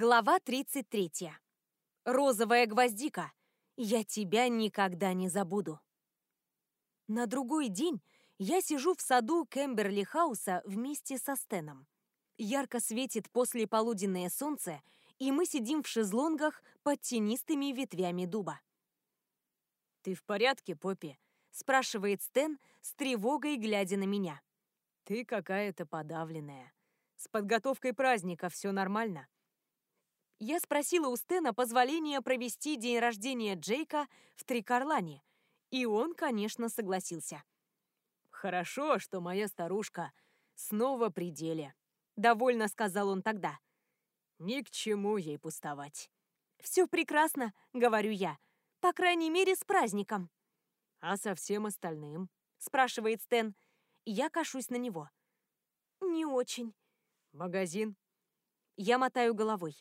Глава 33. Розовая гвоздика. Я тебя никогда не забуду. На другой день я сижу в саду Кемберли Хауса вместе со Стеном. Ярко светит после полуденное солнце, и мы сидим в шезлонгах под тенистыми ветвями дуба. «Ты в порядке, Поппи?» — спрашивает Стэн с тревогой, глядя на меня. «Ты какая-то подавленная. С подготовкой праздника все нормально?» Я спросила у Стена позволения провести день рождения Джейка в Трикарлане, и он, конечно, согласился. «Хорошо, что моя старушка снова при деле», — довольно сказал он тогда. «Ни к чему ей пустовать». «Все прекрасно», — говорю я, — «по крайней мере, с праздником». «А со всем остальным?» — спрашивает Стэн. Я кашусь на него. «Не очень». «Магазин?» Я мотаю головой.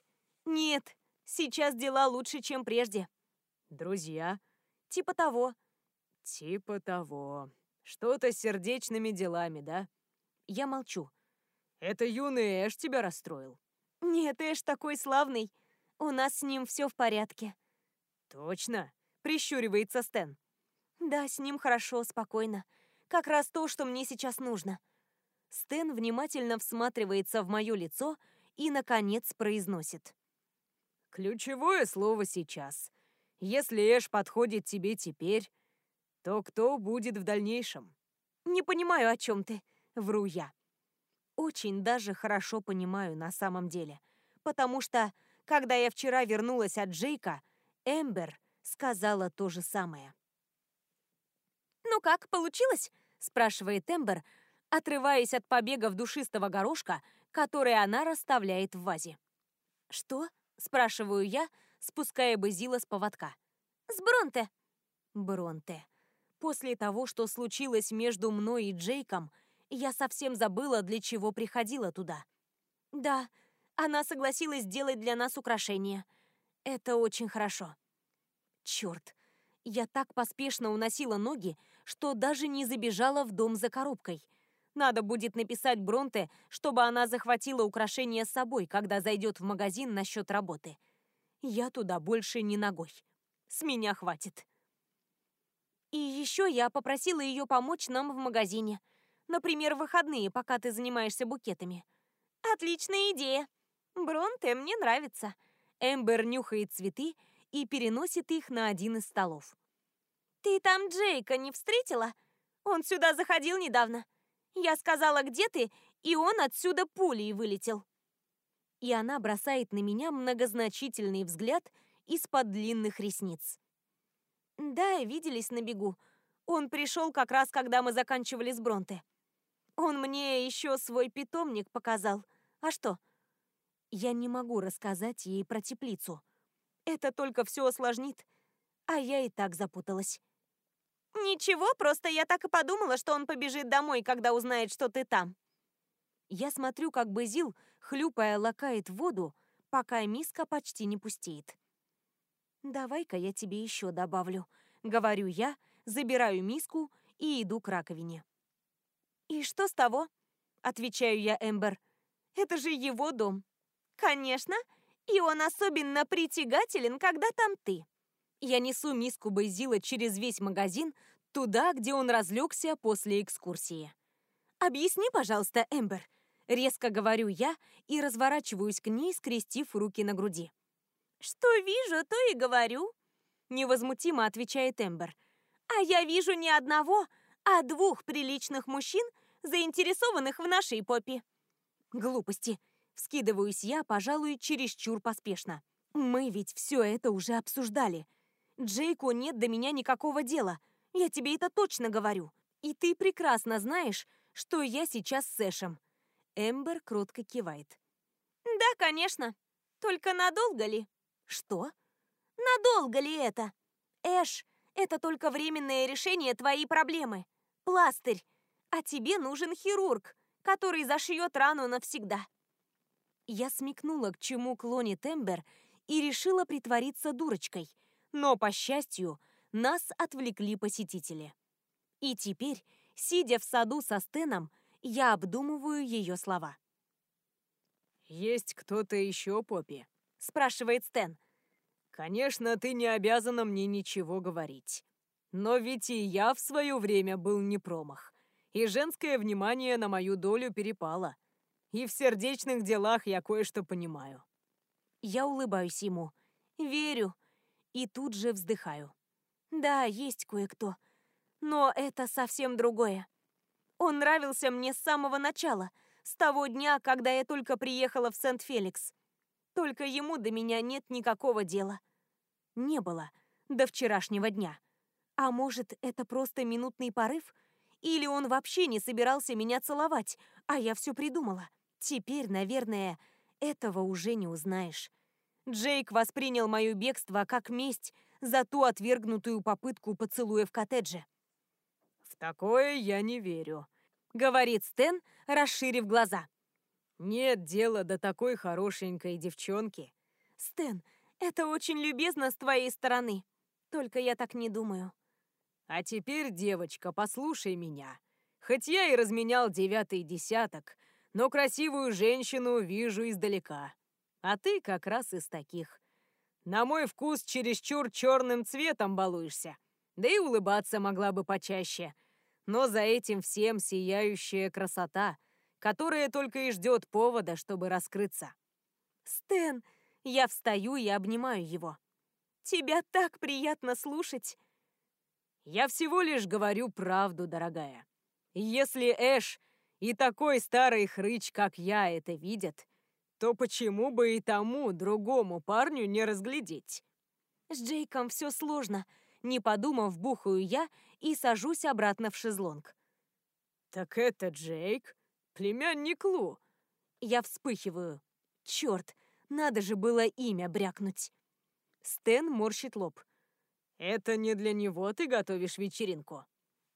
«Нет, сейчас дела лучше, чем прежде». «Друзья?» «Типа того». «Типа того. Что-то с сердечными делами, да?» Я молчу. «Это юный Эш тебя расстроил?» «Нет, Эш такой славный. У нас с ним все в порядке». «Точно?» — прищуривается Стэн. «Да, с ним хорошо, спокойно. Как раз то, что мне сейчас нужно». Стэн внимательно всматривается в мое лицо и, наконец, произносит. Ключевое слово сейчас. Если Эш подходит тебе теперь, то кто будет в дальнейшем? Не понимаю, о чем ты, вру я. Очень даже хорошо понимаю на самом деле. Потому что, когда я вчера вернулась от Джейка, Эмбер сказала то же самое. «Ну как, получилось?» — спрашивает Эмбер, отрываясь от побегов душистого горошка, который она расставляет в вазе. «Что?» Спрашиваю я, спуская Базила с поводка. «С Бронте!» Бронте. После того, что случилось между мной и Джейком, я совсем забыла, для чего приходила туда. Да, она согласилась сделать для нас украшение. Это очень хорошо. Черт, я так поспешно уносила ноги, что даже не забежала в дом за коробкой — надо будет написать Бронте, чтобы она захватила украшение с собой, когда зайдет в магазин насчет работы. Я туда больше не ногой. С меня хватит. И еще я попросила ее помочь нам в магазине. Например, выходные, пока ты занимаешься букетами. Отличная идея. Бронте мне нравится. Эмбер нюхает цветы и переносит их на один из столов. Ты там Джейка не встретила? Он сюда заходил недавно. Я сказала, где ты, и он отсюда пулей вылетел. И она бросает на меня многозначительный взгляд из-под длинных ресниц. Да, виделись на бегу. Он пришел как раз, когда мы заканчивали с Бронте. Он мне еще свой питомник показал. А что? Я не могу рассказать ей про теплицу. Это только все осложнит. А я и так запуталась. «Ничего, просто я так и подумала, что он побежит домой, когда узнает, что ты там». Я смотрю, как Базил, хлюпая, лакает воду, пока миска почти не пустеет. «Давай-ка я тебе еще добавлю», — говорю я, забираю миску и иду к раковине. «И что с того?» — отвечаю я Эмбер. «Это же его дом». «Конечно, и он особенно притягателен, когда там ты». Я несу миску Бейзила через весь магазин, туда, где он разлегся после экскурсии. «Объясни, пожалуйста, Эмбер», — резко говорю я и разворачиваюсь к ней, скрестив руки на груди. «Что вижу, то и говорю», — невозмутимо отвечает Эмбер. «А я вижу не одного, а двух приличных мужчин, заинтересованных в нашей попе». «Глупости», — вскидываюсь я, пожалуй, чересчур поспешно. «Мы ведь все это уже обсуждали. Джейку нет до меня никакого дела. Я тебе это точно говорю. И ты прекрасно знаешь, что я сейчас с Эшем. Эмбер кротко кивает. Да, конечно. Только надолго ли? Что? Надолго ли это? Эш, это только временное решение твоей проблемы. Пластырь. А тебе нужен хирург, который зашьет рану навсегда. Я смекнула, к чему клонит Эмбер, и решила притвориться дурочкой – но, по счастью, нас отвлекли посетители. И теперь, сидя в саду со Стеном, я обдумываю ее слова. «Есть кто-то еще, Поппи?» спрашивает Стэн. Конечно, ты не обязана мне ничего говорить. Но ведь и я в свое время был не промах. И женское внимание на мою долю перепало. И в сердечных делах я кое-что понимаю. Я улыбаюсь ему. Верю. И тут же вздыхаю. Да, есть кое-кто. Но это совсем другое. Он нравился мне с самого начала, с того дня, когда я только приехала в Сент-Феликс. Только ему до меня нет никакого дела. Не было до вчерашнего дня. А может, это просто минутный порыв? Или он вообще не собирался меня целовать, а я все придумала? Теперь, наверное, этого уже не узнаешь. Джейк воспринял мое бегство как месть за ту отвергнутую попытку поцелуя в коттедже. «В такое я не верю», — говорит Стэн, расширив глаза. «Нет дела до такой хорошенькой девчонки». «Стэн, это очень любезно с твоей стороны. Только я так не думаю». А теперь, девочка, послушай меня. Хоть я и разменял девятый десяток, но красивую женщину вижу издалека. А ты как раз из таких. На мой вкус чересчур черным цветом балуешься. Да и улыбаться могла бы почаще. Но за этим всем сияющая красота, которая только и ждет повода, чтобы раскрыться. «Стэн!» Я встаю и обнимаю его. «Тебя так приятно слушать!» Я всего лишь говорю правду, дорогая. Если Эш и такой старый хрыч, как я, это видят, то почему бы и тому другому парню не разглядеть? С Джейком все сложно. Не подумав, бухаю я и сажусь обратно в шезлонг. Так это Джейк, племянник Лу. Я вспыхиваю. Черт, надо же было имя брякнуть. Стэн морщит лоб. Это не для него ты готовишь вечеринку?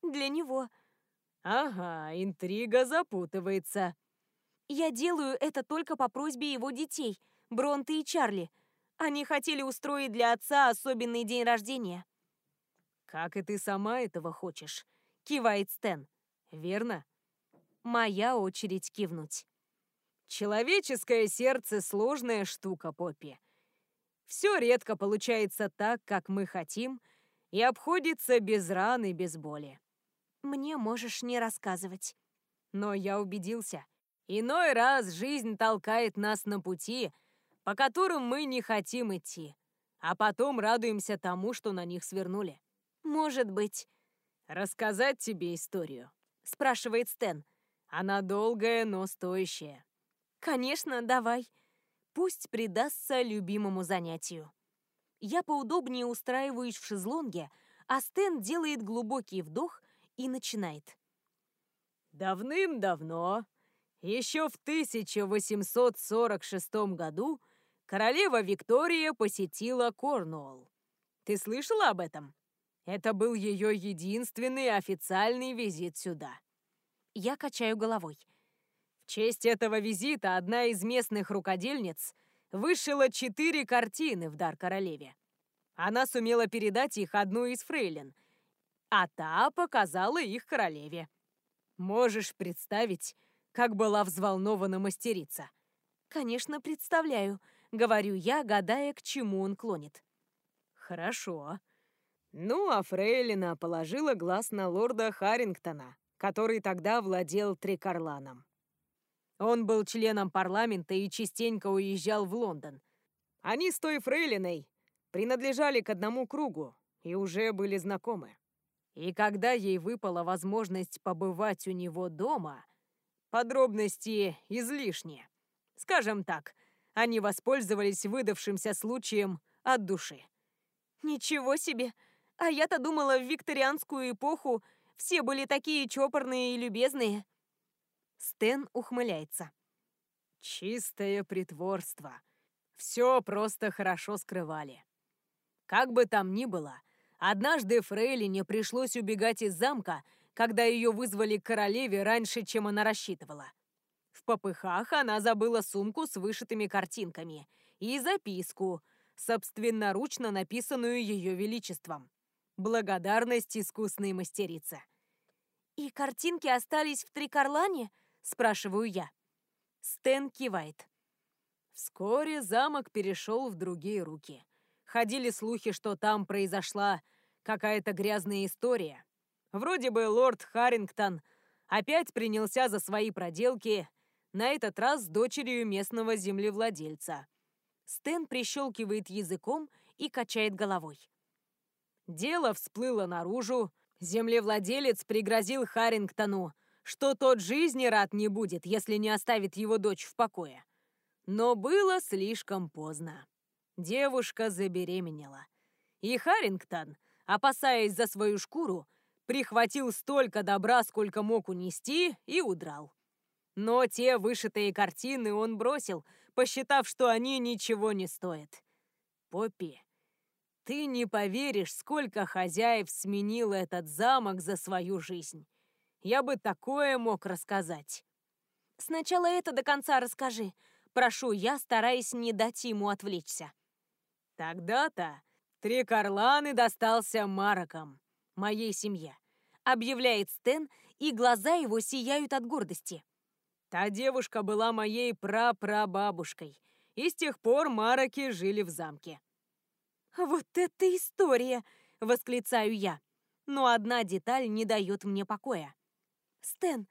Для него. Ага, интрига запутывается. Я делаю это только по просьбе его детей, Бронты и Чарли. Они хотели устроить для отца особенный день рождения. Как и ты сама этого хочешь, кивает Стэн. Верно? Моя очередь кивнуть. Человеческое сердце — сложная штука, Поппи. Все редко получается так, как мы хотим, и обходится без ран и без боли. Мне можешь не рассказывать. Но я убедился. Иной раз жизнь толкает нас на пути, по которым мы не хотим идти, а потом радуемся тому, что на них свернули. Может быть. Рассказать тебе историю? Спрашивает Стэн. Она долгая, но стоящая. Конечно, давай. Пусть предастся любимому занятию. Я поудобнее устраиваюсь в шезлонге, а Стэн делает глубокий вдох и начинает. Давным-давно, еще в 1846 году, королева Виктория посетила Корнуолл. Ты слышала об этом? Это был ее единственный официальный визит сюда. Я качаю головой честь этого визита одна из местных рукодельниц вышила четыре картины в дар королеве. Она сумела передать их одну из фрейлин, а та показала их королеве. Можешь представить, как была взволнована мастерица? Конечно, представляю, говорю я, гадая, к чему он клонит. Хорошо. Ну, а фрейлина положила глаз на лорда Харрингтона, который тогда владел Трикарланом. Он был членом парламента и частенько уезжал в Лондон. Они с той фрейлиной принадлежали к одному кругу и уже были знакомы. И когда ей выпала возможность побывать у него дома, подробности излишние. Скажем так, они воспользовались выдавшимся случаем от души. Ничего себе! А я-то думала, в викторианскую эпоху все были такие чопорные и любезные. Стэн ухмыляется. Чистое притворство. Все просто хорошо скрывали. Как бы там ни было, однажды Фрейлине пришлось убегать из замка, когда ее вызвали к королеве раньше, чем она рассчитывала. В попыхах она забыла сумку с вышитыми картинками и записку, собственноручно написанную ее величеством. Благодарность искусной мастерице. «И картинки остались в Трикарлане?» – спрашиваю я. Стэн кивает. Вскоре замок перешел в другие руки. Ходили слухи, что там произошла какая-то грязная история. Вроде бы лорд Харрингтон опять принялся за свои проделки, на этот раз с дочерью местного землевладельца. Стэн прищелкивает языком и качает головой. Дело всплыло наружу, землевладелец пригрозил Харрингтону, что тот жизни рад не будет, если не оставит его дочь в покое. Но было слишком поздно. Девушка забеременела. И Харрингтон, опасаясь за свою шкуру, прихватил столько добра, сколько мог унести, и удрал. Но те вышитые картины он бросил, посчитав, что они ничего не стоят. Поппи, ты не поверишь, сколько хозяев сменил этот замок за свою жизнь. Я бы такое мог рассказать. Сначала это до конца расскажи. Прошу я, стараясь не дать ему отвлечься. Тогда-то три карланы достался Мароком, моей семье, объявляет Стэн, и глаза его сияют от гордости. Та девушка была моей прапрабабушкой, и с тех пор Мароки жили в замке. «Вот это история!» — восклицаю я. Но одна деталь не дает мне покоя. «Стэн,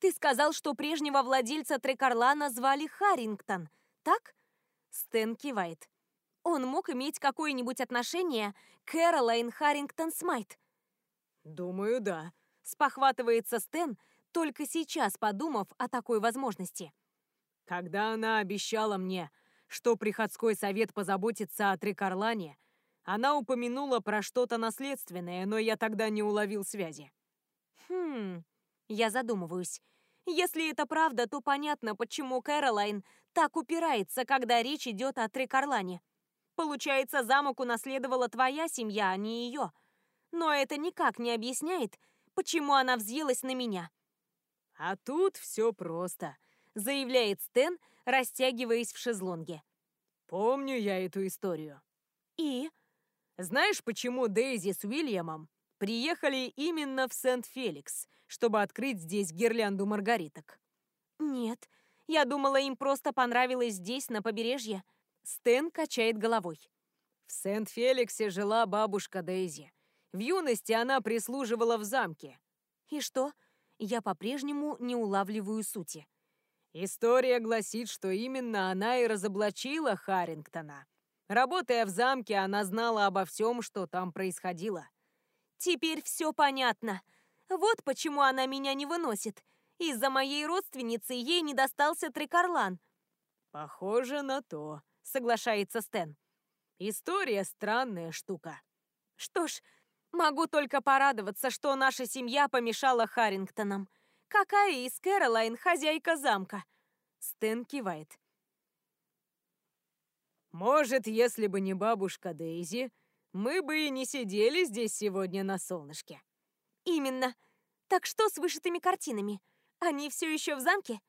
ты сказал, что прежнего владельца Трекарлана звали Харрингтон, так?» Стэн кивает. «Он мог иметь какое-нибудь отношение к Кэролайн Харрингтон Смайт?» «Думаю, да», — спохватывается Стэн, только сейчас подумав о такой возможности. «Когда она обещала мне, что приходской совет позаботится о Трикарлане, она упомянула про что-то наследственное, но я тогда не уловил связи». «Хм...» Я задумываюсь. Если это правда, то понятно, почему Кэролайн так упирается, когда речь идет о Трикарлане. Получается, замок унаследовала твоя семья, а не ее. Но это никак не объясняет, почему она взъелась на меня. А тут все просто, заявляет Стэн, растягиваясь в шезлонге. Помню я эту историю. И? Знаешь, почему Дейзи с Уильямом приехали именно в Сент-Феликс, чтобы открыть здесь гирлянду маргариток? Нет, я думала, им просто понравилось здесь, на побережье. Стэн качает головой. В Сент-Феликсе жила бабушка Дейзи. В юности она прислуживала в замке. И что? Я по-прежнему не улавливаю сути. История гласит, что именно она и разоблачила Харрингтона. Работая в замке, она знала обо всем, что там происходило. Теперь все понятно. Вот почему она меня не выносит. Из-за моей родственницы ей не достался Трикарлан. Похоже на то, соглашается Стэн. История странная штука. Что ж, могу только порадоваться, что наша семья помешала Харрингтонам. Какая из Кэролайн хозяйка замка? Стэн кивает. Может, если бы не бабушка Дейзи, мы бы и не сидели здесь сегодня на солнышке. Именно. Так что с вышитыми картинами? Они все еще в замке?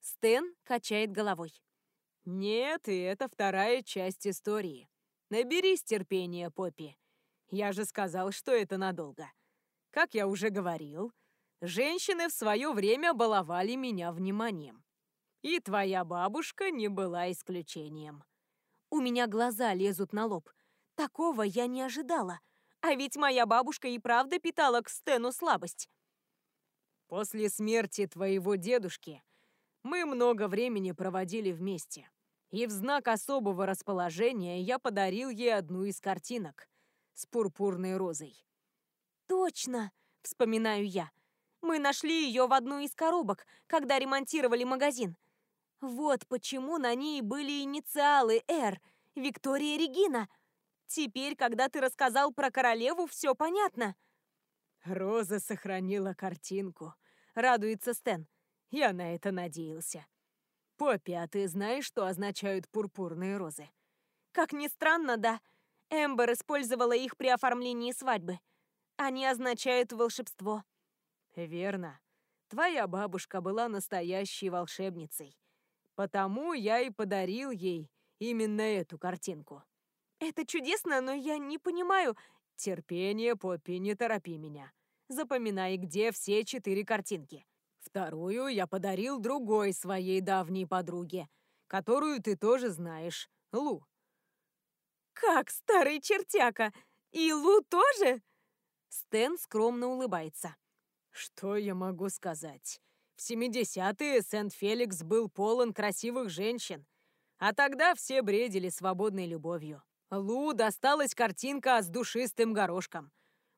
Стэн качает головой. Нет, и это вторая часть истории. Наберись терпения, Поппи. Я же сказал, что это надолго. Как я уже говорил, женщины в свое время баловали меня вниманием. И твоя бабушка не была исключением. У меня глаза лезут на лоб. Такого я не ожидала. А ведь моя бабушка и правда питала к Стэну слабость. После смерти твоего дедушки мы много времени проводили вместе. И в знак особого расположения я подарил ей одну из картинок с пурпурной розой. «Точно!» — вспоминаю я. «Мы нашли ее в одной из коробок, когда ремонтировали магазин. Вот почему на ней были инициалы «Р» — Виктория Регина. Теперь, когда ты рассказал про королеву, все понятно». «Роза сохранила картинку», — радуется Стэн. «Я на это надеялся». «Поппи, а ты знаешь, что означают пурпурные розы?» «Как ни странно, да. Эмбер использовала их при оформлении свадьбы. Они означают волшебство». «Верно. Твоя бабушка была настоящей волшебницей. Потому я и подарил ей именно эту картинку». «Это чудесно, но я не понимаю...» «Терпение, Поппи, не торопи меня. Запоминай, где все четыре картинки. Вторую я подарил другой своей давней подруге, которую ты тоже знаешь, Лу». «Как старый чертяка! И Лу тоже?» Стэн скромно улыбается. «Что я могу сказать? В 70-е Сент-Феликс был полон красивых женщин, а тогда все бредили свободной любовью. Лу досталась картинка с душистым горошком.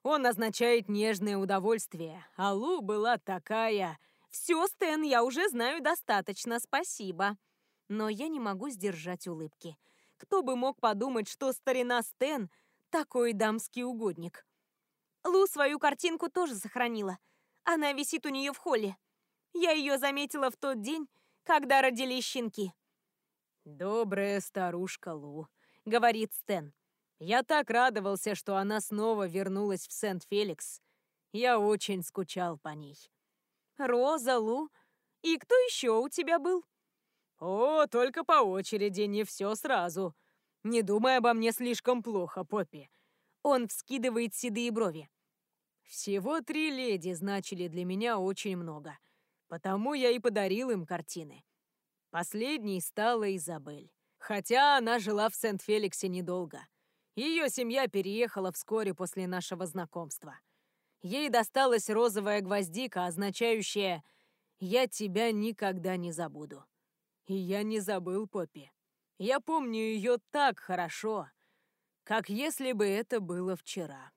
Он означает нежное удовольствие, а Лу была такая... «Все, Стэн, я уже знаю достаточно, спасибо». Но я не могу сдержать улыбки. Кто бы мог подумать, что старина Стэн такой дамский угодник. Лу свою картинку тоже сохранила. Она висит у нее в холле. Я ее заметила в тот день, когда родились щенки. «Добрая старушка Лу», — говорит Стэн. «Я так радовался, что она снова вернулась в Сент-Феликс. Я очень скучал по ней». «Роза, Лу? И кто еще у тебя был?» «О, только по очереди, не все сразу. Не думай обо мне слишком плохо, Поппи». Он вскидывает седые брови. Всего три леди значили для меня очень много, потому я и подарил им картины. Последней стала Изабель. Хотя она жила в Сент-Феликсе недолго. Ее семья переехала вскоре после нашего знакомства. Ей досталась розовая гвоздика, означающая «Я тебя никогда не забуду». И я не забыл Поппи. Я помню ее так хорошо, как если бы это было вчера.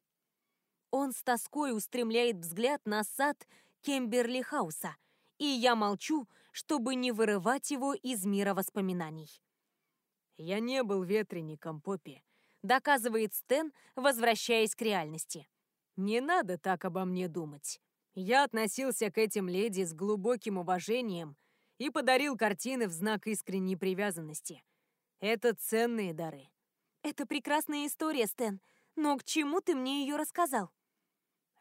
Он с тоской устремляет взгляд на сад Кемберли Хауса, и я молчу, чтобы не вырывать его из мира воспоминаний. «Я не был ветреником, Поппи», — доказывает Стэн, возвращаясь к реальности. «Не надо так обо мне думать. Я относился к этим леди с глубоким уважением и подарил картины в знак искренней привязанности. Это ценные дары. Это прекрасная история, Стэн, но к чему ты мне ее рассказал?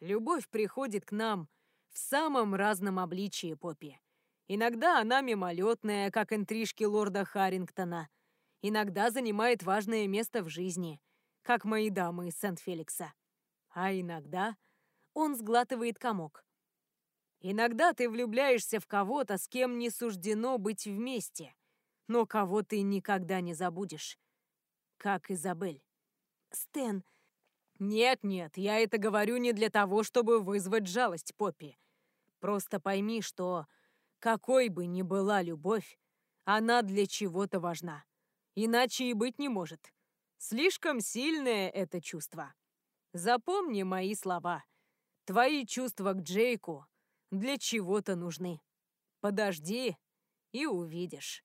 Любовь приходит к нам в самом разном обличии, Поппи. Иногда она мимолетная, как интрижки лорда Харрингтона. Иногда занимает важное место в жизни, как мои дамы из Сент-Феликса. А иногда он сглатывает комок. Иногда ты влюбляешься в кого-то, с кем не суждено быть вместе, но кого ты никогда не забудешь. Как Изабель. Стэн... Нет-нет, я это говорю не для того, чтобы вызвать жалость, Поппи. Просто пойми, что какой бы ни была любовь, она для чего-то важна. Иначе и быть не может. Слишком сильное это чувство. Запомни мои слова. Твои чувства к Джейку для чего-то нужны. Подожди и увидишь.